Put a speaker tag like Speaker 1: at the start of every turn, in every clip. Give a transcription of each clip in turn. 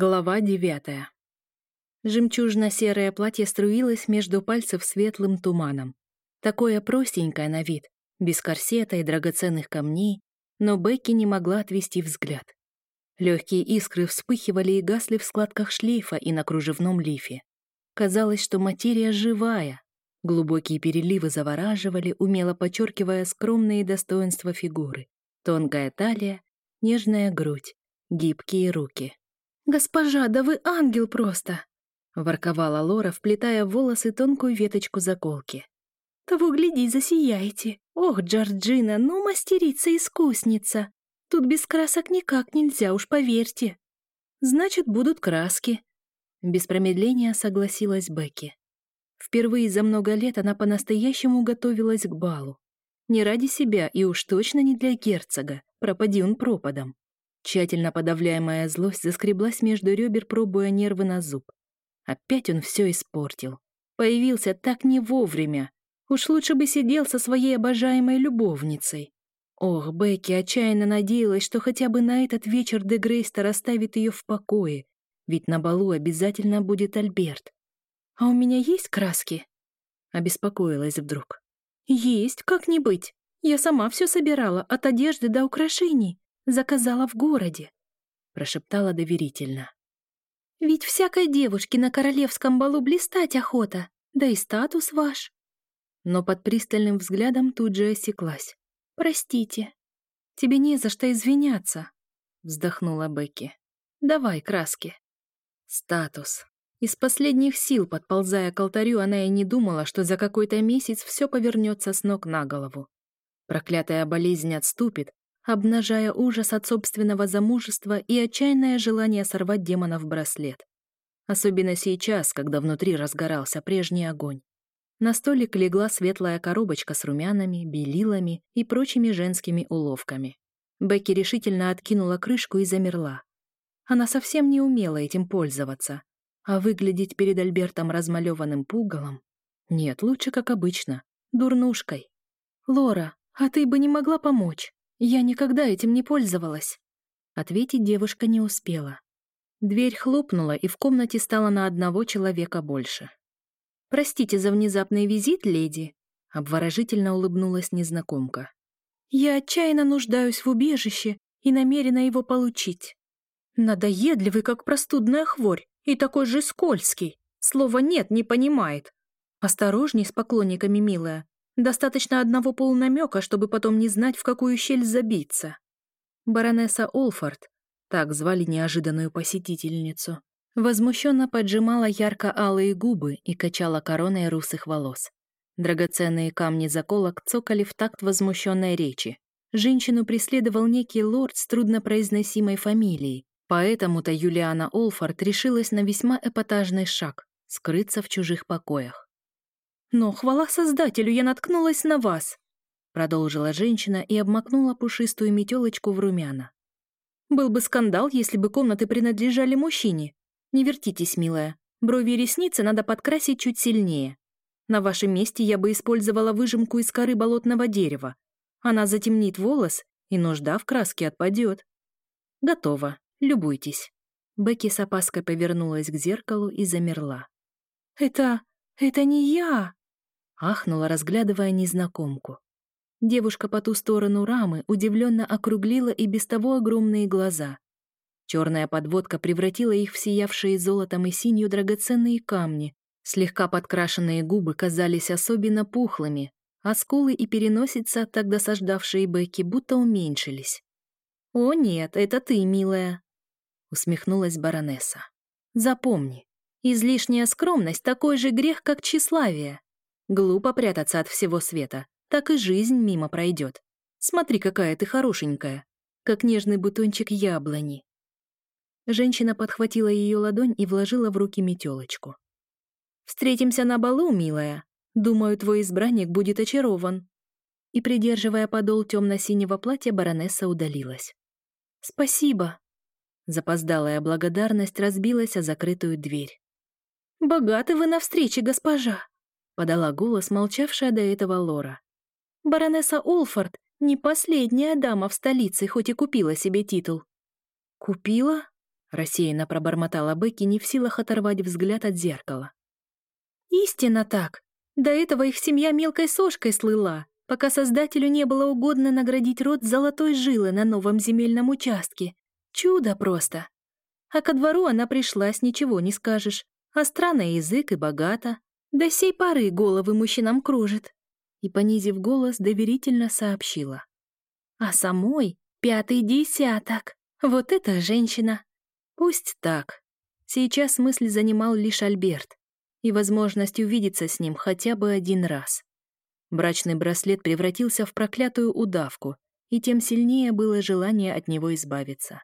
Speaker 1: Глава девятая. Жемчужно-серое платье струилось между пальцев светлым туманом. Такое простенькое на вид, без корсета и драгоценных камней, но Бекки не могла отвести взгляд. Легкие искры вспыхивали и гасли в складках шлейфа и на кружевном лифе. Казалось, что материя живая. Глубокие переливы завораживали, умело подчеркивая скромные достоинства фигуры. Тонкая талия, нежная грудь, гибкие руки. «Госпожа, да вы ангел просто!» — ворковала Лора, вплетая в волосы тонкую веточку заколки. «Того гляди, засияете! Ох, Джорджина, ну мастерица-искусница! Тут без красок никак нельзя, уж поверьте!» «Значит, будут краски!» Без промедления согласилась Бекки. Впервые за много лет она по-настоящему готовилась к балу. Не ради себя и уж точно не для герцога, пропади он пропадом. Тщательно подавляемая злость заскреблась между ребер, пробуя нервы на зуб. Опять он все испортил. Появился так не вовремя. Уж лучше бы сидел со своей обожаемой любовницей. Ох, Бекки отчаянно надеялась, что хотя бы на этот вечер Де Грейстер оставит ее в покое, ведь на балу обязательно будет Альберт. «А у меня есть краски?» Обеспокоилась вдруг. «Есть, как не быть. Я сама все собирала, от одежды до украшений заказала в городе», — прошептала доверительно. «Ведь всякой девушке на королевском балу блистать охота, да и статус ваш». Но под пристальным взглядом тут же осеклась. «Простите, тебе не за что извиняться», — вздохнула Бекки. «Давай краски». Статус. Из последних сил, подползая к алтарю, она и не думала, что за какой-то месяц все повернется с ног на голову. Проклятая болезнь отступит, обнажая ужас от собственного замужества и отчаянное желание сорвать демона в браслет. Особенно сейчас, когда внутри разгорался прежний огонь. На столик легла светлая коробочка с румянами, белилами и прочими женскими уловками. Бекки решительно откинула крышку и замерла. Она совсем не умела этим пользоваться. А выглядеть перед Альбертом размалеванным пугалом? Нет, лучше, как обычно, дурнушкой. «Лора, а ты бы не могла помочь?» «Я никогда этим не пользовалась», — ответить девушка не успела. Дверь хлопнула, и в комнате стало на одного человека больше. «Простите за внезапный визит, леди», — обворожительно улыбнулась незнакомка. «Я отчаянно нуждаюсь в убежище и намерена его получить. Надоедливый, как простудная хворь, и такой же скользкий. Слово «нет» не понимает. Осторожней с поклонниками, милая. Достаточно одного полунамека, чтобы потом не знать, в какую щель забиться. Баронесса Олфорд, так звали неожиданную посетительницу, возмущенно поджимала ярко-алые губы и качала короной русых волос. Драгоценные камни заколок цокали в такт возмущенной речи. Женщину преследовал некий лорд с труднопроизносимой фамилией, поэтому-то Юлиана Олфорд решилась на весьма эпатажный шаг — скрыться в чужих покоях. «Но хвала Создателю, я наткнулась на вас!» Продолжила женщина и обмакнула пушистую метелочку в румяна. «Был бы скандал, если бы комнаты принадлежали мужчине. Не вертитесь, милая. Брови и ресницы надо подкрасить чуть сильнее. На вашем месте я бы использовала выжимку из коры болотного дерева. Она затемнит волос, и нужда в краске отпадет. Готово. Любуйтесь». Бекки с опаской повернулась к зеркалу и замерла. «Это... это не я!» ахнула, разглядывая незнакомку. Девушка по ту сторону рамы удивленно округлила и без того огромные глаза. Черная подводка превратила их в сиявшие золотом и синью драгоценные камни. Слегка подкрашенные губы казались особенно пухлыми, а скулы и переносица, так досаждавшие Бекки, будто уменьшились. «О нет, это ты, милая!» — усмехнулась баронесса. «Запомни, излишняя скромность — такой же грех, как тщеславие. Глупо прятаться от всего света. Так и жизнь мимо пройдет. Смотри, какая ты хорошенькая. Как нежный бутончик яблони. Женщина подхватила ее ладонь и вложила в руки метелочку. «Встретимся на балу, милая. Думаю, твой избранник будет очарован». И, придерживая подол темно-синего платья, баронесса удалилась. «Спасибо». Запоздалая благодарность разбилась о закрытую дверь. «Богаты вы на встрече, госпожа!» подала голос молчавшая до этого Лора. «Баронесса Олфорд не последняя дама в столице, хоть и купила себе титул». «Купила?» — рассеянно пробормотала Бекки, не в силах оторвать взгляд от зеркала. «Истинно так. До этого их семья мелкой сошкой слыла, пока создателю не было угодно наградить род золотой жилы на новом земельном участке. Чудо просто. А ко двору она пришла, с ничего не скажешь. А странный язык и богата. До сей поры головы мужчинам кружит. И, понизив голос, доверительно сообщила. А самой пятый десяток. Вот эта женщина. Пусть так. Сейчас мысль занимал лишь Альберт и возможность увидеться с ним хотя бы один раз. Брачный браслет превратился в проклятую удавку, и тем сильнее было желание от него избавиться.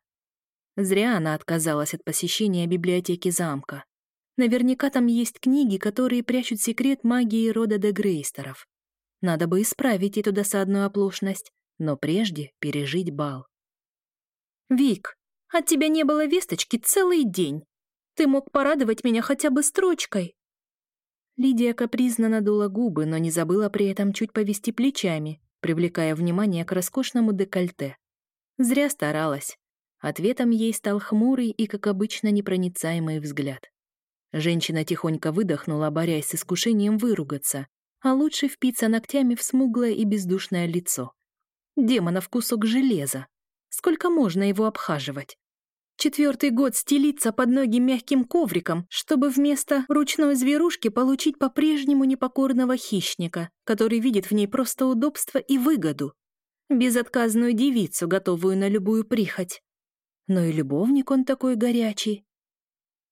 Speaker 1: Зря она отказалась от посещения библиотеки замка. Наверняка там есть книги, которые прячут секрет магии рода де Грейстеров. Надо бы исправить эту досадную оплошность, но прежде пережить бал. «Вик, от тебя не было весточки целый день. Ты мог порадовать меня хотя бы строчкой». Лидия капризно надула губы, но не забыла при этом чуть повести плечами, привлекая внимание к роскошному декольте. Зря старалась. Ответом ей стал хмурый и, как обычно, непроницаемый взгляд. Женщина тихонько выдохнула, борясь с искушением выругаться, а лучше впиться ногтями в смуглое и бездушное лицо. Демонов кусок железа. Сколько можно его обхаживать? Четвертый год стелиться под ноги мягким ковриком, чтобы вместо ручной зверушки получить по-прежнему непокорного хищника, который видит в ней просто удобство и выгоду. Безотказную девицу, готовую на любую прихоть. Но и любовник он такой горячий.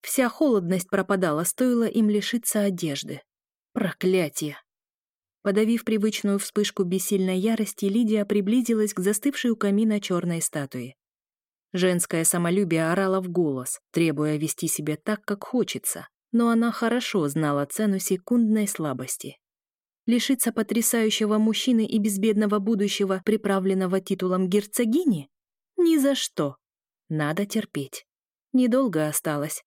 Speaker 1: Вся холодность пропадала, стоило им лишиться одежды. Проклятие! Подавив привычную вспышку бессильной ярости, Лидия приблизилась к застывшей у камина черной статуе. Женское самолюбие орало в голос, требуя вести себя так, как хочется, но она хорошо знала цену секундной слабости. Лишиться потрясающего мужчины и безбедного будущего, приправленного титулом герцогини? Ни за что. Надо терпеть. Недолго осталось.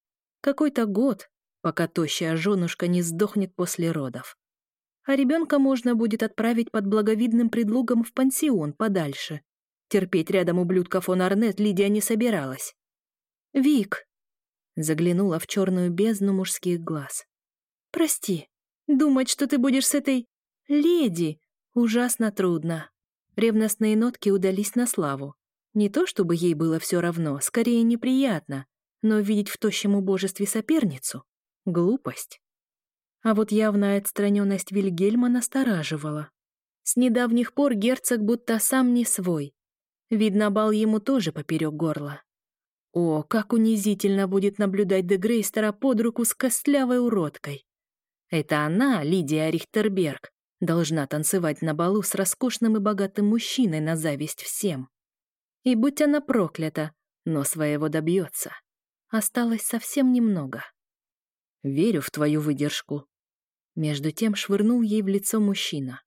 Speaker 1: Какой-то год, пока тощая женушка не сдохнет после родов. А ребенка можно будет отправить под благовидным предлогом в пансион подальше. Терпеть рядом ублюдка фон Арнет Лидия не собиралась. «Вик!» — заглянула в черную бездну мужских глаз. «Прости, думать, что ты будешь с этой... леди, ужасно трудно». Ревностные нотки удались на славу. Не то чтобы ей было все равно, скорее неприятно но видеть в тощем убожестве соперницу — глупость. А вот явная отстраненность Вильгельма настораживала. С недавних пор герцог будто сам не свой. Видно, бал ему тоже поперек горла. О, как унизительно будет наблюдать Дегрейстера под руку с костлявой уродкой. Это она, Лидия Рихтерберг, должна танцевать на балу с роскошным и богатым мужчиной на зависть всем. И будь она проклята, но своего добьется. Осталось совсем немного. Верю в твою выдержку. Между тем швырнул ей в лицо мужчина.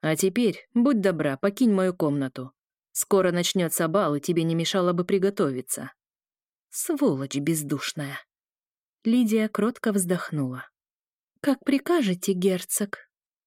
Speaker 1: А теперь, будь добра, покинь мою комнату. Скоро начнется бал, и тебе не мешало бы приготовиться. Сволочь бездушная. Лидия кротко вздохнула. «Как прикажете, герцог?»